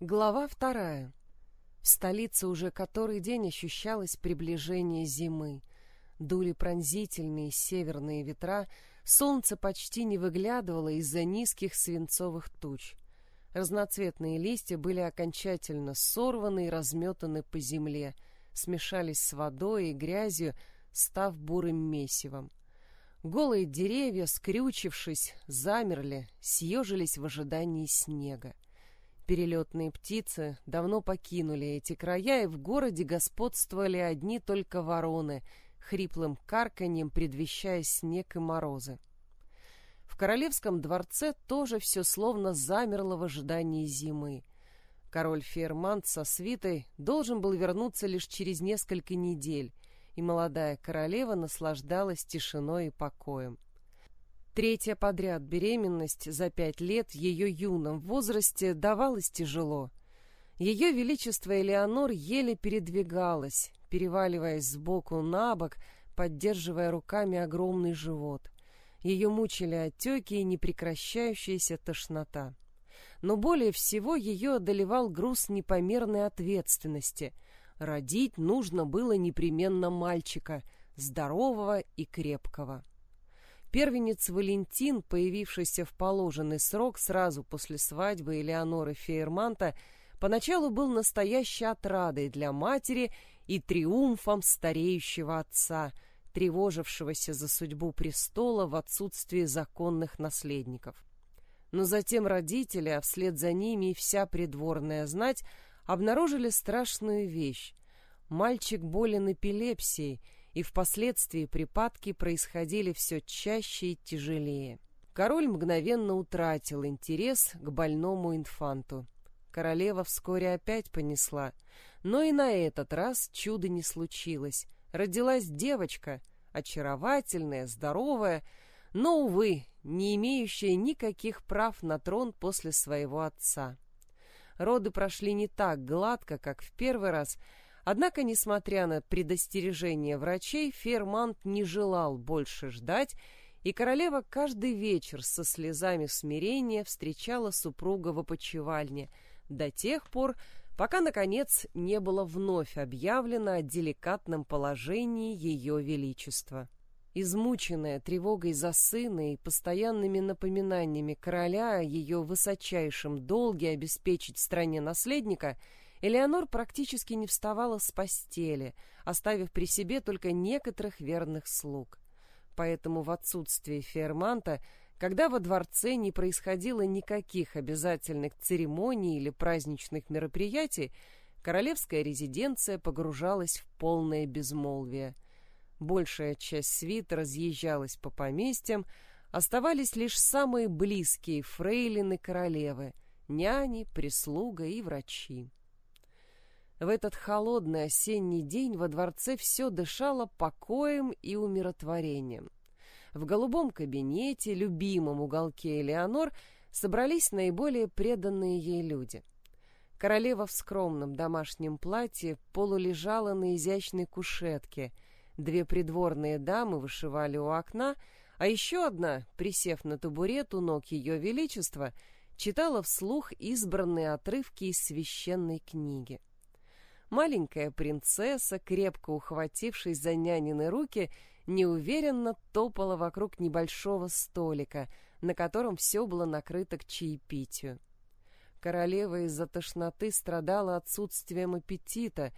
Глава вторая. В столице уже который день ощущалось приближение зимы. Дули пронзительные северные ветра, солнце почти не выглядывало из-за низких свинцовых туч. Разноцветные листья были окончательно сорваны и разметаны по земле, смешались с водой и грязью, став бурым месивом. Голые деревья, скрючившись, замерли, съежились в ожидании снега. Перелетные птицы давно покинули эти края, и в городе господствовали одни только вороны, хриплым карканьем предвещая снег и морозы. В королевском дворце тоже все словно замерло в ожидании зимы. Король Фермант со свитой должен был вернуться лишь через несколько недель, и молодая королева наслаждалась тишиной и покоем. Третья подряд беременность за пять лет ее юном возрасте давалась тяжело. Ее величество Элеонор еле передвигалась, переваливаясь сбоку на бок, поддерживая руками огромный живот. Ее мучили отеки и непрекращающаяся тошнота. Но более всего ее одолевал груз непомерной ответственности. Родить нужно было непременно мальчика, здорового и крепкого. Первенец Валентин, появившийся в положенный срок сразу после свадьбы Элеоноры Фейерманта, поначалу был настоящей отрадой для матери и триумфом стареющего отца, тревожившегося за судьбу престола в отсутствии законных наследников. Но затем родители, а вслед за ними и вся придворная знать, обнаружили страшную вещь. Мальчик болен эпилепсией, и впоследствии припадки происходили все чаще и тяжелее. Король мгновенно утратил интерес к больному инфанту. Королева вскоре опять понесла, но и на этот раз чуда не случилось. Родилась девочка, очаровательная, здоровая, но, увы, не имеющая никаких прав на трон после своего отца. Роды прошли не так гладко, как в первый раз — Однако, несмотря на предостережение врачей, Фермант не желал больше ждать, и королева каждый вечер со слезами смирения встречала супруга в опочивальне до тех пор, пока, наконец, не было вновь объявлено о деликатном положении ее величества. Измученная тревогой за сына и постоянными напоминаниями короля о ее высочайшем долге обеспечить стране наследника – Элеонор практически не вставала с постели, оставив при себе только некоторых верных слуг. Поэтому в отсутствие Ферманта, когда во дворце не происходило никаких обязательных церемоний или праздничных мероприятий, королевская резиденция погружалась в полное безмолвие. Большая часть свита разъезжалась по поместьям, оставались лишь самые близкие фрейлины королевы — няни, прислуга и врачи. В этот холодный осенний день во дворце все дышало покоем и умиротворением. В голубом кабинете, любимом уголке Элеонор, собрались наиболее преданные ей люди. Королева в скромном домашнем платье полулежала на изящной кушетке. Две придворные дамы вышивали у окна, а еще одна, присев на табурет у ног ее величества, читала вслух избранные отрывки из священной книги. Маленькая принцесса, крепко ухватившись за нянины руки, неуверенно топала вокруг небольшого столика, на котором все было накрыто к чаепитию. Королева из-за тошноты страдала отсутствием аппетита,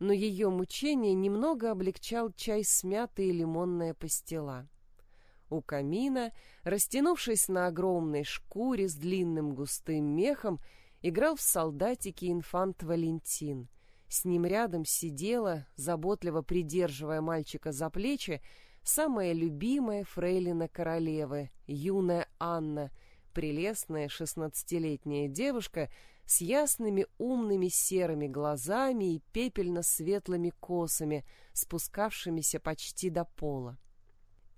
но ее мучение немного облегчал чай с мятой и лимонная пастила. У камина, растянувшись на огромной шкуре с длинным густым мехом, играл в солдатики инфант Валентин — с ним рядом сидела, заботливо придерживая мальчика за плечи, самая любимая фрейлина королевы, юная Анна, прелестная шестнадцатилетняя девушка с ясными умными серыми глазами и пепельно-светлыми косами, спускавшимися почти до пола.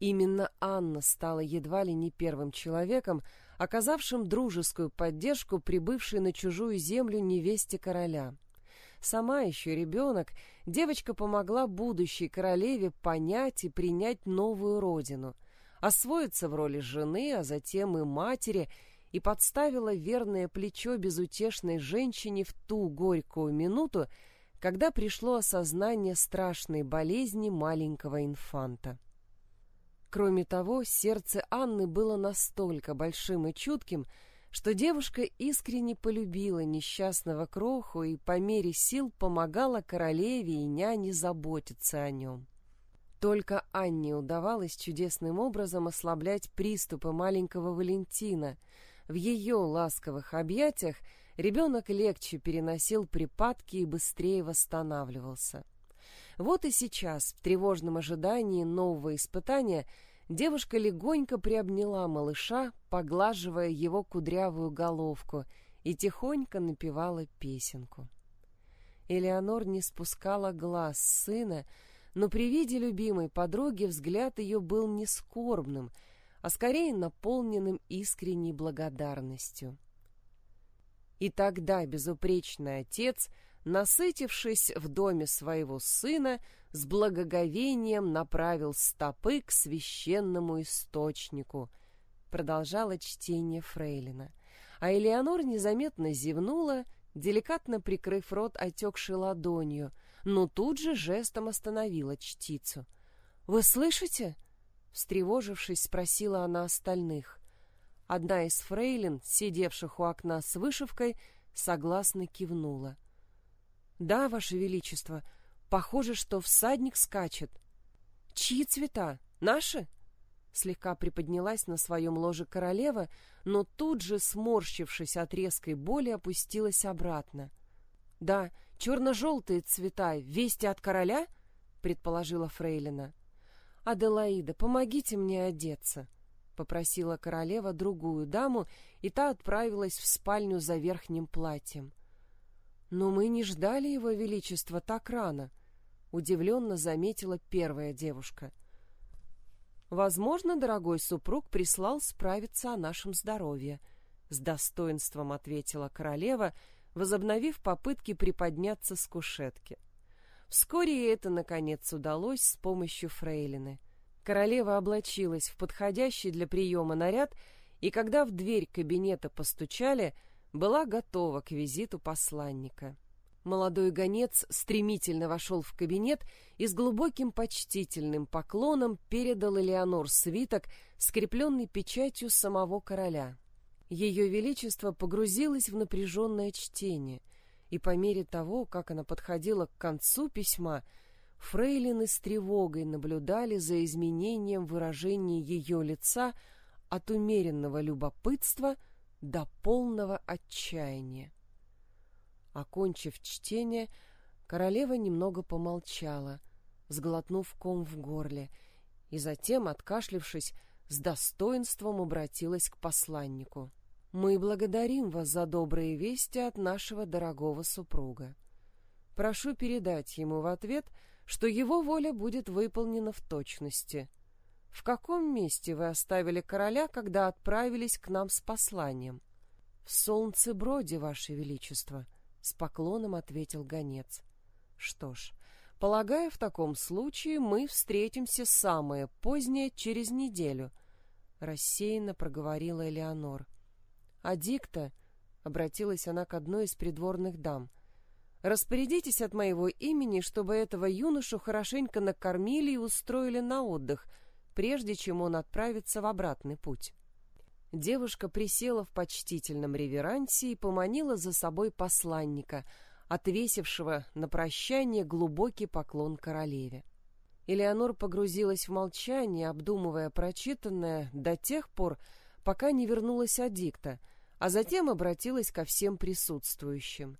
Именно Анна стала едва ли не первым человеком, оказавшим дружескую поддержку прибывшей на чужую землю невесте короля — Сама еще ребенок, девочка помогла будущей королеве понять и принять новую родину, освоиться в роли жены, а затем и матери, и подставила верное плечо безутешной женщине в ту горькую минуту, когда пришло осознание страшной болезни маленького инфанта. Кроме того, сердце Анны было настолько большим и чутким, что девушка искренне полюбила несчастного кроху и по мере сил помогала королеве и няне заботиться о нем. Только Анне удавалось чудесным образом ослаблять приступы маленького Валентина. В ее ласковых объятиях ребенок легче переносил припадки и быстрее восстанавливался. Вот и сейчас, в тревожном ожидании нового испытания, девушка легонько приобняла малыша, поглаживая его кудрявую головку, и тихонько напевала песенку. Элеонор не спускала глаз сына, но при виде любимой подруги взгляд ее был не скорбным, а скорее наполненным искренней благодарностью. И тогда безупречный отец, насытившись в доме своего сына, с благоговением направил стопы к священному источнику. Продолжала чтение Фрейлина, а Элеонор незаметно зевнула, деликатно прикрыв рот отекшей ладонью — но тут же жестом остановила чтицу. «Вы слышите?» Встревожившись, спросила она остальных. Одна из фрейлин, сидевших у окна с вышивкой, согласно кивнула. «Да, Ваше Величество, похоже, что всадник скачет». «Чьи цвета? Наши?» Слегка приподнялась на своем ложе королева, но тут же, сморщившись от резкой боли, опустилась обратно. «Да, черно-желтые цвета, вести от короля?» — предположила Фрейлина. «Аделаида, помогите мне одеться», — попросила королева другую даму, и та отправилась в спальню за верхним платьем. «Но мы не ждали его величества так рано», — удивленно заметила первая девушка. «Возможно, дорогой супруг прислал справиться о нашем здоровье», — с достоинством ответила королева — возобновив попытки приподняться с кушетки. Вскоре это, наконец, удалось с помощью фрейлины. Королева облачилась в подходящий для приема наряд, и когда в дверь кабинета постучали, была готова к визиту посланника. Молодой гонец стремительно вошел в кабинет и с глубоким почтительным поклоном передал Элеонор свиток, скрепленный печатью самого короля. Ее Величество погрузилось в напряженное чтение, и по мере того, как она подходила к концу письма, фрейлины с тревогой наблюдали за изменением выражения ее лица от умеренного любопытства до полного отчаяния. Окончив чтение, королева немного помолчала, сглотнув ком в горле, и затем, откашлившись, с достоинством обратилась к посланнику. «Мы благодарим вас за добрые вести от нашего дорогого супруга. Прошу передать ему в ответ, что его воля будет выполнена в точности. В каком месте вы оставили короля, когда отправились к нам с посланием?» «В Солнцеброде, ваше величество», — с поклоном ответил гонец. «Что ж, Полагаю, в таком случае мы встретимся самое позднее через неделю, рассеянно проговорила Элеонор. А дикта, обратилась она к одной из придворных дам. Распорядитесь от моего имени, чтобы этого юношу хорошенько накормили и устроили на отдых, прежде чем он отправится в обратный путь. Девушка присела в почтительном реверансе и поманила за собой посланника — отвесившего на прощание глубокий поклон королеве. Элеонор погрузилась в молчание, обдумывая прочитанное до тех пор, пока не вернулась Адикта, а затем обратилась ко всем присутствующим.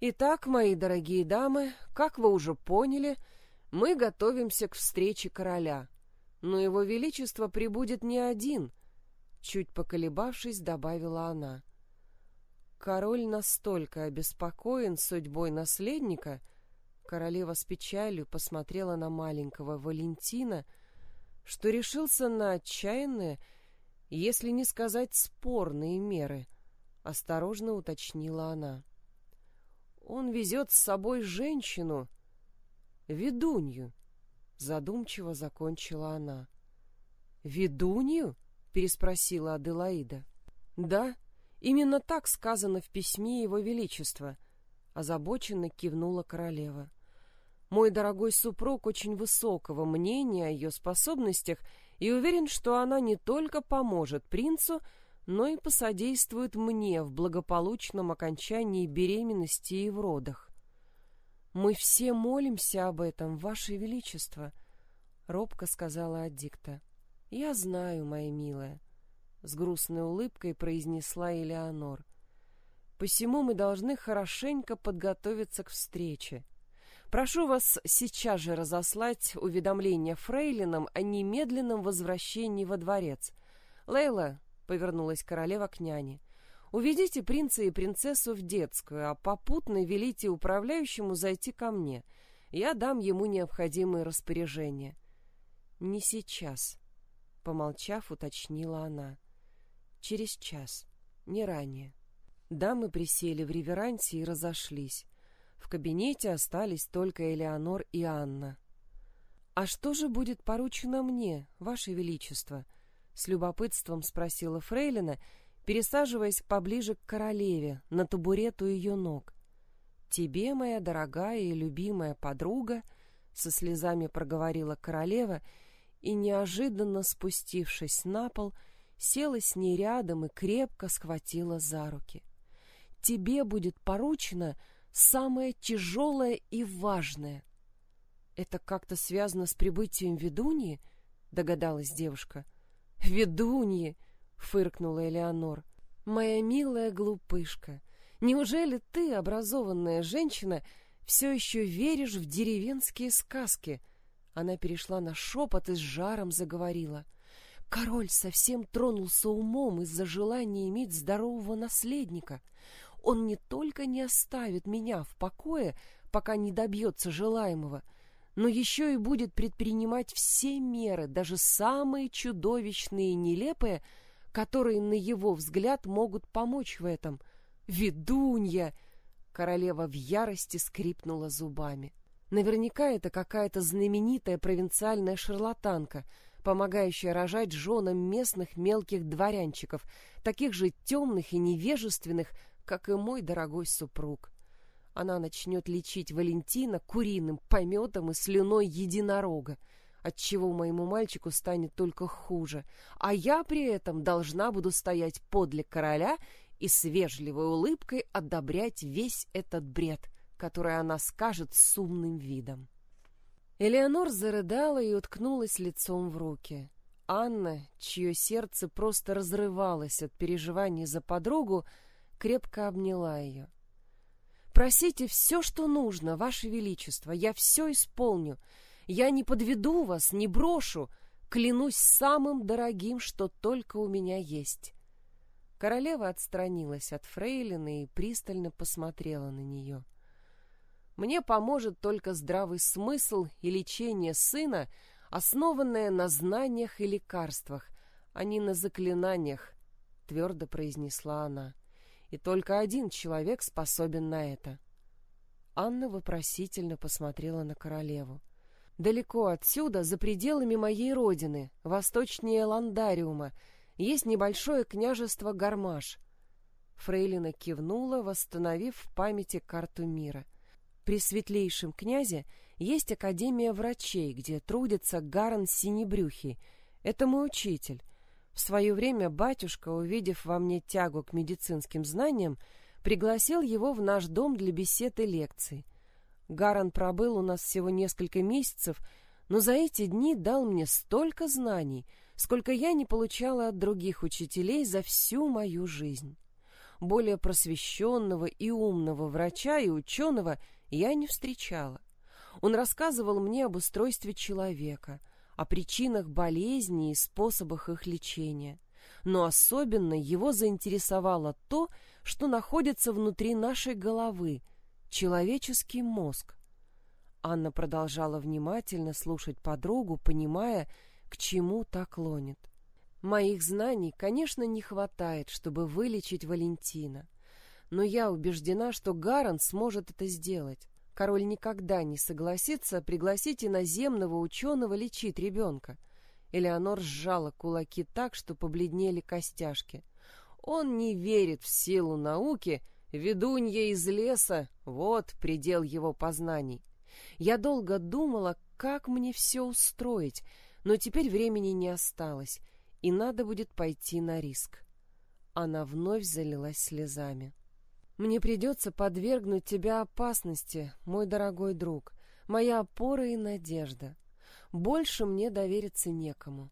«Итак, мои дорогие дамы, как вы уже поняли, мы готовимся к встрече короля, но его величество прибудет не один», — чуть поколебавшись, добавила она. Король настолько обеспокоен судьбой наследника, королева с печалью посмотрела на маленького Валентина, что решился на отчаянные, если не сказать спорные меры, осторожно уточнила она. Он везет с собой женщину, ведунью, задумчиво закончила она. Ведунью? переспросила Аделаида. Да, Именно так сказано в письме Его Величества, озабоченно кивнула королева. Мой дорогой супруг очень высокого мнения о ее способностях и уверен, что она не только поможет принцу, но и посодействует мне в благополучном окончании беременности и в родах. Мы все молимся об этом, ваше величество, робко сказала Аддикта. Я знаю, моя милая, с грустной улыбкой произнесла Элеонор. Посему мы должны хорошенько подготовиться к встрече. Прошу вас сейчас же разослать уведомление фрейлинам о немедленном возвращении во дворец. Лейла, повернулась королева к няне. Уведите принца и принцессу в детскую, а попутно велите управляющему зайти ко мне. Я дам ему необходимые распоряжения. Не сейчас, помолчав, уточнила она. Через час, не ранее. Дамы присели в реверансе и разошлись. В кабинете остались только Элеонор и Анна. А что же будет поручено мне, ваше величество? с любопытством спросила Фрейлина, пересаживаясь поближе к королеве на табурет у ее ног. Тебе, моя дорогая и любимая подруга, со слезами проговорила королева и неожиданно спустившись на пол, села с ней рядом и крепко схватила за руки. Тебе будет поручено самое тяжелое и важное. Это как-то связано с прибытием ведуньи, догадалась девушка. Ведуньи, фыркнула Элеонор. Моя милая глупышка, неужели ты, образованная женщина, все еще веришь в деревенские сказки? Она перешла на шепот и с жаром заговорила. Король совсем тронулся умом из-за желания иметь здорового наследника. Он не только не оставит меня в покое, пока не добьется желаемого, но еще и будет предпринимать все меры, даже самые чудовищные и нелепые, которые, на его взгляд, могут помочь в этом. «Ведунья!» Королева в ярости скрипнула зубами. Наверняка это какая-то знаменитая провинциальная шарлатанка, помогающая рожать женам местных мелких дворянчиков, таких же темных и невежественных, как и мой дорогой супруг она начнет лечить Валентина куриным пометом и слюной единорога, отчего моему мальчику станет только хуже, а я при этом должна буду стоять подле короля и с вежливой улыбкой одобрять весь этот бред, который она скажет с умным видом. Элеонор зарыдала и уткнулась лицом в руки. Анна, чье сердце просто разрывалось от переживаний за подругу, крепко обняла ее. Просите все, что нужно, ваше величество, я все исполню. Я не подведу вас, не брошу, клянусь самым дорогим, что только у меня есть. Королева отстранилась от фрейлины и пристально посмотрела на нее. Мне поможет только здравый смысл и лечение сына, основанное на знаниях и лекарствах, а не на заклинаниях, твердо произнесла она и только один человек способен на это. Анна вопросительно посмотрела на королеву. Далеко отсюда, за пределами моей родины, восточнее Ландариума, есть небольшое княжество Гармаш. Фрейлина кивнула, восстановив в памяти карту мира. При светлейшем князе есть академия врачей, где трудится Гаран Синебрюхий. Это мой учитель. В свое время батюшка, увидев во мне тягу к медицинским знаниям, пригласил его в наш дом для бесед и лекций. Гаран пробыл у нас всего несколько месяцев, но за эти дни дал мне столько знаний, сколько я не получала от других учителей за всю мою жизнь. Более просвещенного и умного врача и ученого я не встречала. Он рассказывал мне об устройстве человека — о причинах болезней и способах их лечения. Но особенно его заинтересовало то, что находится внутри нашей головы — человеческий мозг. Анна продолжала внимательно слушать подругу, понимая, к чему так клонит. Моих знаний, конечно, не хватает, чтобы вылечить Валентина, но я убеждена, что Гаран сможет это сделать. Король никогда не согласится пригласить иноземного ученого лечить ребенка. Элеонор сжала кулаки так, что побледнели костяшки. Он не верит в силу науки, ведунья из леса — вот предел его познаний. Я долго думала, как мне все устроить, но теперь времени не осталось, и надо будет пойти на риск. Она вновь залилась слезами. «Мне придется подвергнуть тебя опасности, мой дорогой друг, моя опора и надежда. Больше мне довериться некому.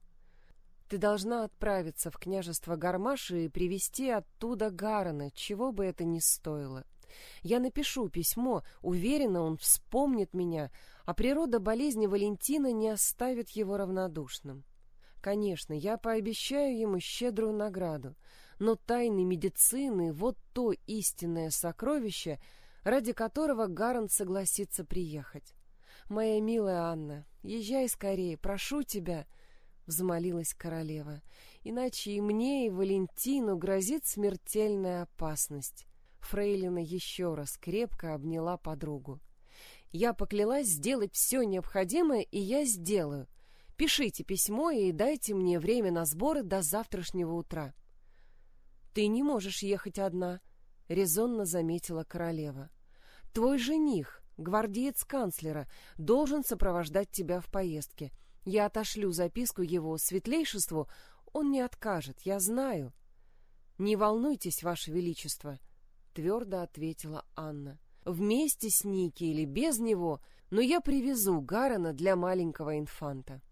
Ты должна отправиться в княжество Гармаши и привести оттуда Гарана, чего бы это ни стоило. Я напишу письмо, уверена, он вспомнит меня, а природа болезни Валентина не оставит его равнодушным. Конечно, я пообещаю ему щедрую награду, но тайны медицины — вот то истинное сокровище, ради которого Гарант согласится приехать. Моя милая Анна, езжай скорее, прошу тебя —— взмолилась королева. «Иначе и мне, и Валентину грозит смертельная опасность». Фрейлина еще раз крепко обняла подругу. «Я поклялась сделать все необходимое, и я сделаю. Пишите письмо и дайте мне время на сборы до завтрашнего утра». «Ты не можешь ехать одна», — резонно заметила королева. «Твой жених, гвардеец канцлера, должен сопровождать тебя в поездке. Я отошлю записку его светлейшеству, он не откажет, я знаю. Не волнуйтесь, ваше величество, твердо ответила Анна. Вместе с Ники или без него, но я привезу Гарана для маленького инфанта.